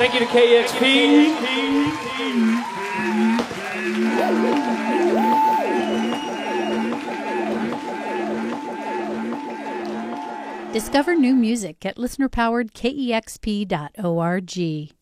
Thank you to KEXP. Discover new music at listenerpoweredkexp.org.